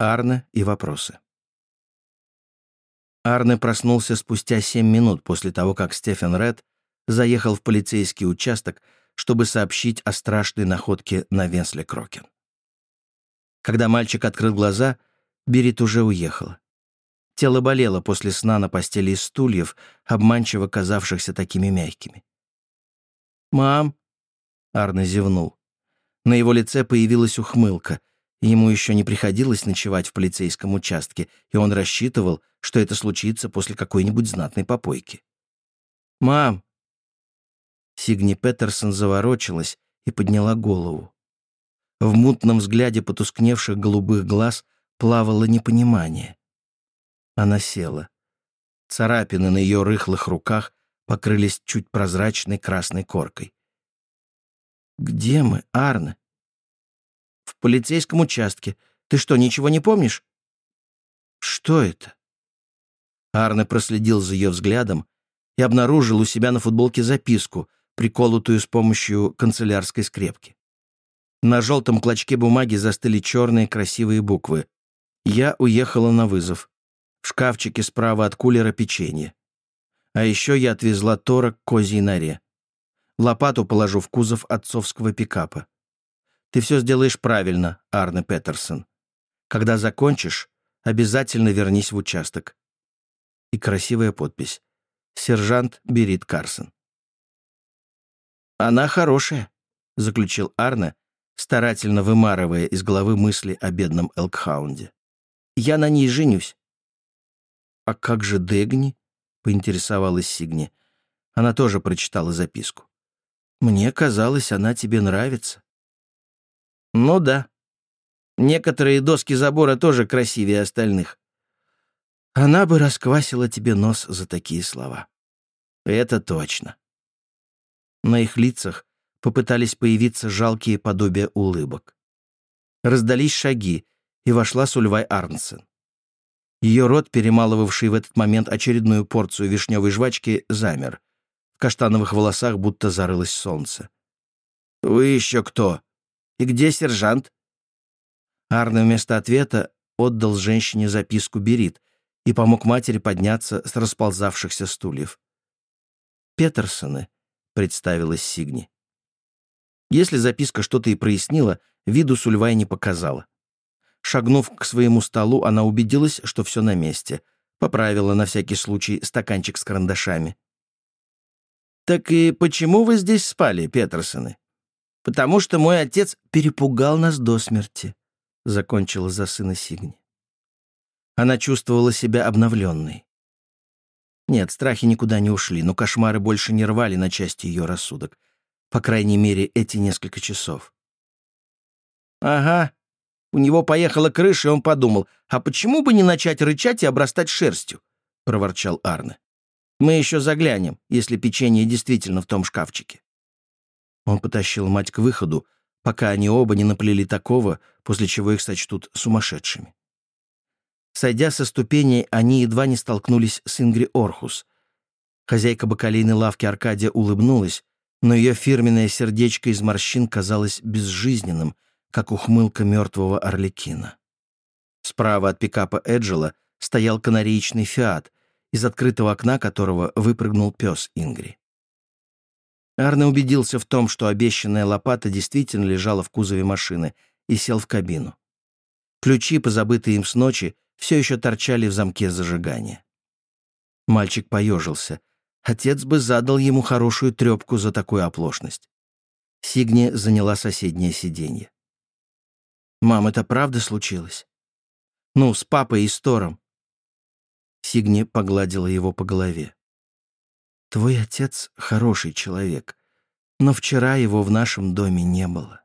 Арне и вопросы. Арне проснулся спустя семь минут после того, как Стефен Ред заехал в полицейский участок, чтобы сообщить о страшной находке на Венсле Крокен. Когда мальчик открыл глаза, Берит уже уехала. Тело болело после сна на постели из стульев, обманчиво казавшихся такими мягкими. «Мам!» — Арне зевнул. На его лице появилась ухмылка. Ему еще не приходилось ночевать в полицейском участке, и он рассчитывал, что это случится после какой-нибудь знатной попойки. «Мам!» Сигни Петерсон заворочилась и подняла голову. В мутном взгляде потускневших голубых глаз плавало непонимание. Она села. Царапины на ее рыхлых руках покрылись чуть прозрачной красной коркой. «Где мы, Арне?» «В полицейском участке. Ты что, ничего не помнишь?» «Что это?» Арне проследил за ее взглядом и обнаружил у себя на футболке записку, приколотую с помощью канцелярской скрепки. На желтом клочке бумаги застыли черные красивые буквы. «Я уехала на вызов. В шкафчике справа от кулера печенье. А еще я отвезла Тора к козьей норе. Лопату положу в кузов отцовского пикапа. Ты все сделаешь правильно, Арне Петерсон. Когда закончишь, обязательно вернись в участок. И красивая подпись. Сержант Берит Карсон. «Она хорошая», — заключил Арне, старательно вымарывая из головы мысли о бедном Элкхаунде. «Я на ней женюсь». «А как же Дегни?» — поинтересовалась Сигни. Она тоже прочитала записку. «Мне казалось, она тебе нравится». «Ну да. Некоторые доски забора тоже красивее остальных. Она бы расквасила тебе нос за такие слова». «Это точно». На их лицах попытались появиться жалкие подобия улыбок. Раздались шаги, и вошла Сульвай Арнсен. Ее рот, перемалывавший в этот момент очередную порцию вишневой жвачки, замер. В каштановых волосах будто зарылось солнце. «Вы еще кто? И где сержант?» Арне вместо ответа отдал женщине записку «Берит» и помог матери подняться с расползавшихся стульев. «Петерсоны», — представилась Сигни. Если записка что-то и прояснила, виду Сульвай не показала. Шагнув к своему столу, она убедилась, что все на месте. Поправила на всякий случай стаканчик с карандашами. «Так и почему вы здесь спали, Петерсоны?» «Потому что мой отец перепугал нас до смерти», — закончила за сына Сигни. Она чувствовала себя обновленной. Нет, страхи никуда не ушли, но кошмары больше не рвали на части ее рассудок. По крайней мере, эти несколько часов. «Ага, у него поехала крыша, и он подумал, а почему бы не начать рычать и обрастать шерстью? — проворчал Арне. «Мы еще заглянем, если печенье действительно в том шкафчике». Он потащил мать к выходу, пока они оба не наплели такого, после чего их сочтут сумасшедшими. Сойдя со ступеней, они едва не столкнулись с Ингри Орхус. Хозяйка бакалейной лавки Аркадия улыбнулась, но ее фирменное сердечко из морщин казалось безжизненным — как ухмылка мертвого орликина. Справа от пикапа Эджела стоял канареечный «Фиат», из открытого окна которого выпрыгнул пес Ингри. Арне убедился в том, что обещанная лопата действительно лежала в кузове машины, и сел в кабину. Ключи, позабытые им с ночи, все еще торчали в замке зажигания. Мальчик поежился. Отец бы задал ему хорошую трепку за такую оплошность. Сигни заняла соседнее сиденье. «Мам, это правда случилось?» «Ну, с папой и с Тором». Сигни погладила его по голове. «Твой отец хороший человек, но вчера его в нашем доме не было».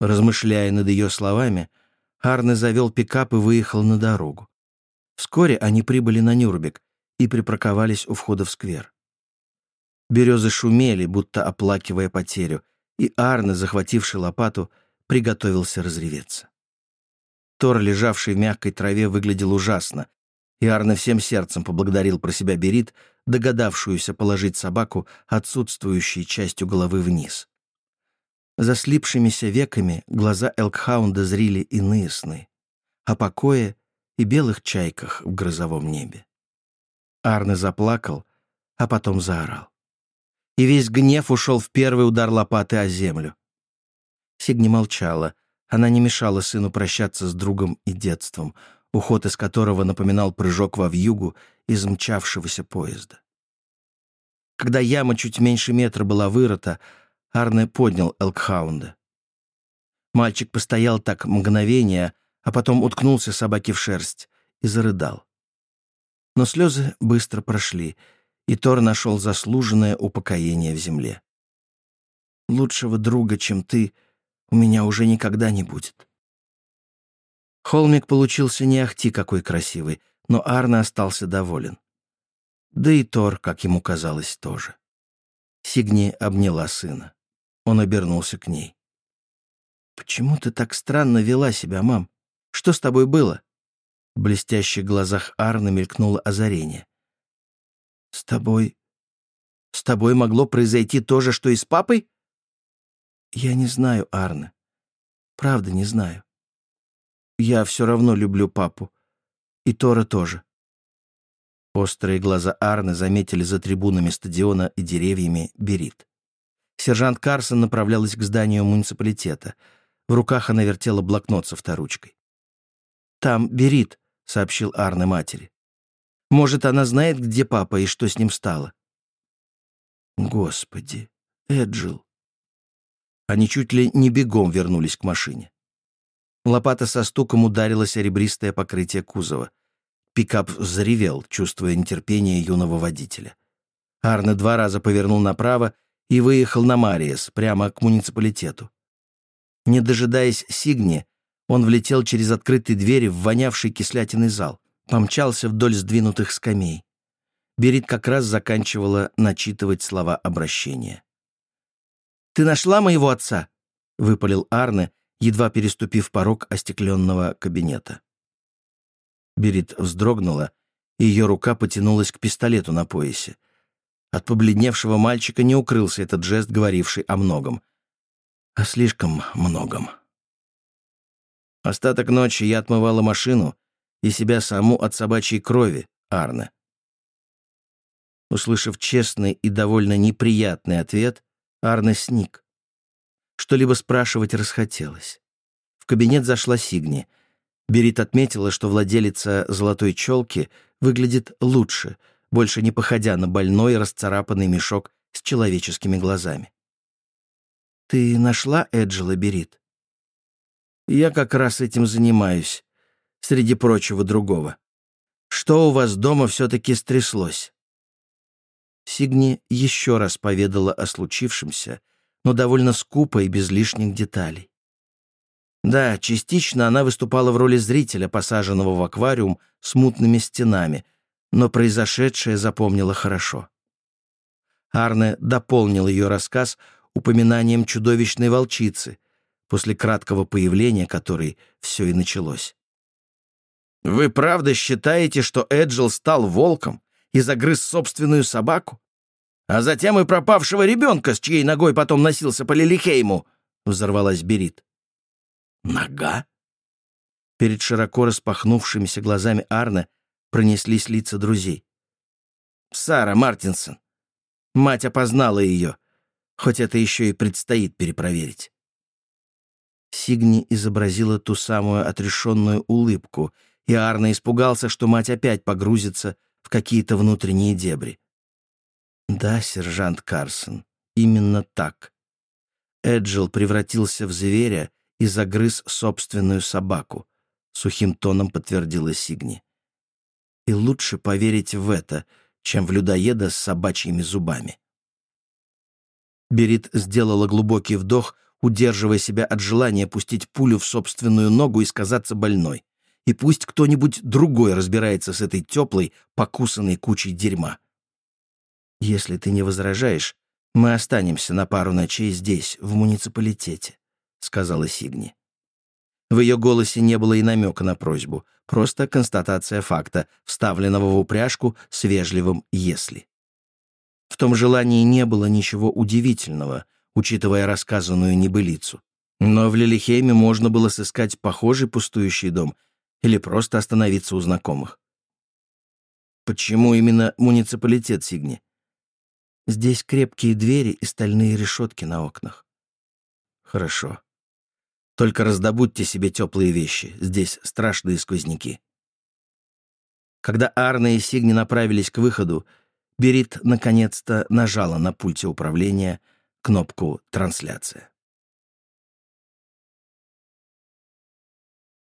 Размышляя над ее словами, Арне завел пикап и выехал на дорогу. Вскоре они прибыли на Нюрбек и припарковались у входа в сквер. Березы шумели, будто оплакивая потерю, и Арне, захвативший лопату, приготовился разреветься. Тор, лежавший в мягкой траве, выглядел ужасно, и Арне всем сердцем поблагодарил про себя Берит, догадавшуюся положить собаку отсутствующей частью головы вниз. За слипшимися веками глаза Элкхаунда зрили иные сны. О покое и белых чайках в грозовом небе. Арне заплакал, а потом заорал. И весь гнев ушел в первый удар лопаты о землю. Сигни молчала. Она не мешала сыну прощаться с другом и детством, уход из которого напоминал прыжок во вьюгу из мчавшегося поезда. Когда яма чуть меньше метра была вырыта, Арне поднял Элкхаунда. Мальчик постоял так мгновение, а потом уткнулся собаке в шерсть и зарыдал. Но слезы быстро прошли, и Тор нашел заслуженное упокоение в земле. «Лучшего друга, чем ты, у меня уже никогда не будет». Холмик получился не ахти какой красивый, но Арне остался доволен. Да и Тор, как ему казалось, тоже. Сигни обняла сына. Он обернулся к ней. «Почему ты так странно вела себя, мам? Что с тобой было?» В блестящих глазах Арны мелькнуло озарение. «С тобой... С тобой могло произойти то же, что и с папой?» «Я не знаю, Арна. Правда, не знаю. Я все равно люблю папу. И Тора тоже». Острые глаза Арны заметили за трибунами стадиона и деревьями Берит. Сержант Карсон направлялась к зданию муниципалитета. В руках она вертела блокнот со вторучкой. «Там Берит», — сообщил Арне матери. «Может, она знает, где папа и что с ним стало?» «Господи, Эджил!» Они чуть ли не бегом вернулись к машине. Лопата со стуком ударилась о ребристое покрытие кузова. Пикап взревел, чувствуя нетерпение юного водителя. Арне два раза повернул направо и выехал на Мариес, прямо к муниципалитету. Не дожидаясь Сигни, он влетел через открытые двери в вонявший кислятиный зал, помчался вдоль сдвинутых скамей. Берит как раз заканчивала начитывать слова обращения. «Ты нашла моего отца?» — выпалил Арне, едва переступив порог остекленного кабинета. Берит вздрогнула, и ее рука потянулась к пистолету на поясе. От побледневшего мальчика не укрылся этот жест, говоривший о многом. О слишком многом. Остаток ночи я отмывала машину и себя саму от собачьей крови, Арне. Услышав честный и довольно неприятный ответ, Арне сник. Что-либо спрашивать расхотелось. В кабинет зашла Сигни. Берит отметила, что владелица золотой челки выглядит лучше — больше не походя на больной расцарапанный мешок с человеческими глазами. «Ты нашла Эджела Берит?» «Я как раз этим занимаюсь, среди прочего другого. Что у вас дома все-таки стряслось?» Сигни еще раз поведала о случившемся, но довольно скупо и без лишних деталей. Да, частично она выступала в роли зрителя, посаженного в аквариум с мутными стенами, но произошедшее запомнила хорошо. Арне дополнил ее рассказ упоминанием чудовищной волчицы, после краткого появления которой все и началось. «Вы правда считаете, что Эджил стал волком и загрыз собственную собаку? А затем и пропавшего ребенка, с чьей ногой потом носился по Лилихейму?» — взорвалась Берит. «Нога?» Перед широко распахнувшимися глазами Арне пронеслись лица друзей. Сара Мартинсон. Мать опознала ее, хоть это еще и предстоит перепроверить. Сигни изобразила ту самую отрешенную улыбку, и Арно испугался, что мать опять погрузится в какие-то внутренние дебри. Да, сержант Карсон, именно так. Эджил превратился в зверя и загрыз собственную собаку, сухим тоном подтвердила Сигни и лучше поверить в это, чем в людоеда с собачьими зубами. Берит сделала глубокий вдох, удерживая себя от желания пустить пулю в собственную ногу и сказаться больной. И пусть кто-нибудь другой разбирается с этой теплой, покусанной кучей дерьма. «Если ты не возражаешь, мы останемся на пару ночей здесь, в муниципалитете», — сказала Сигни. В ее голосе не было и намека на просьбу, просто констатация факта, вставленного в упряжку с вежливым «если». В том желании не было ничего удивительного. учитывая рассказанную небылицу. Но в Лилихейме можно было сыскать похожий пустующий дом или просто остановиться у знакомых. Почему именно муниципалитет Сигни? Здесь крепкие двери и стальные решетки на окнах. Хорошо. Только раздобудьте себе теплые вещи. Здесь страшные сквозняки. Когда Арна и Сигни направились к выходу, Берит наконец-то нажала на пульте управления кнопку «Трансляция».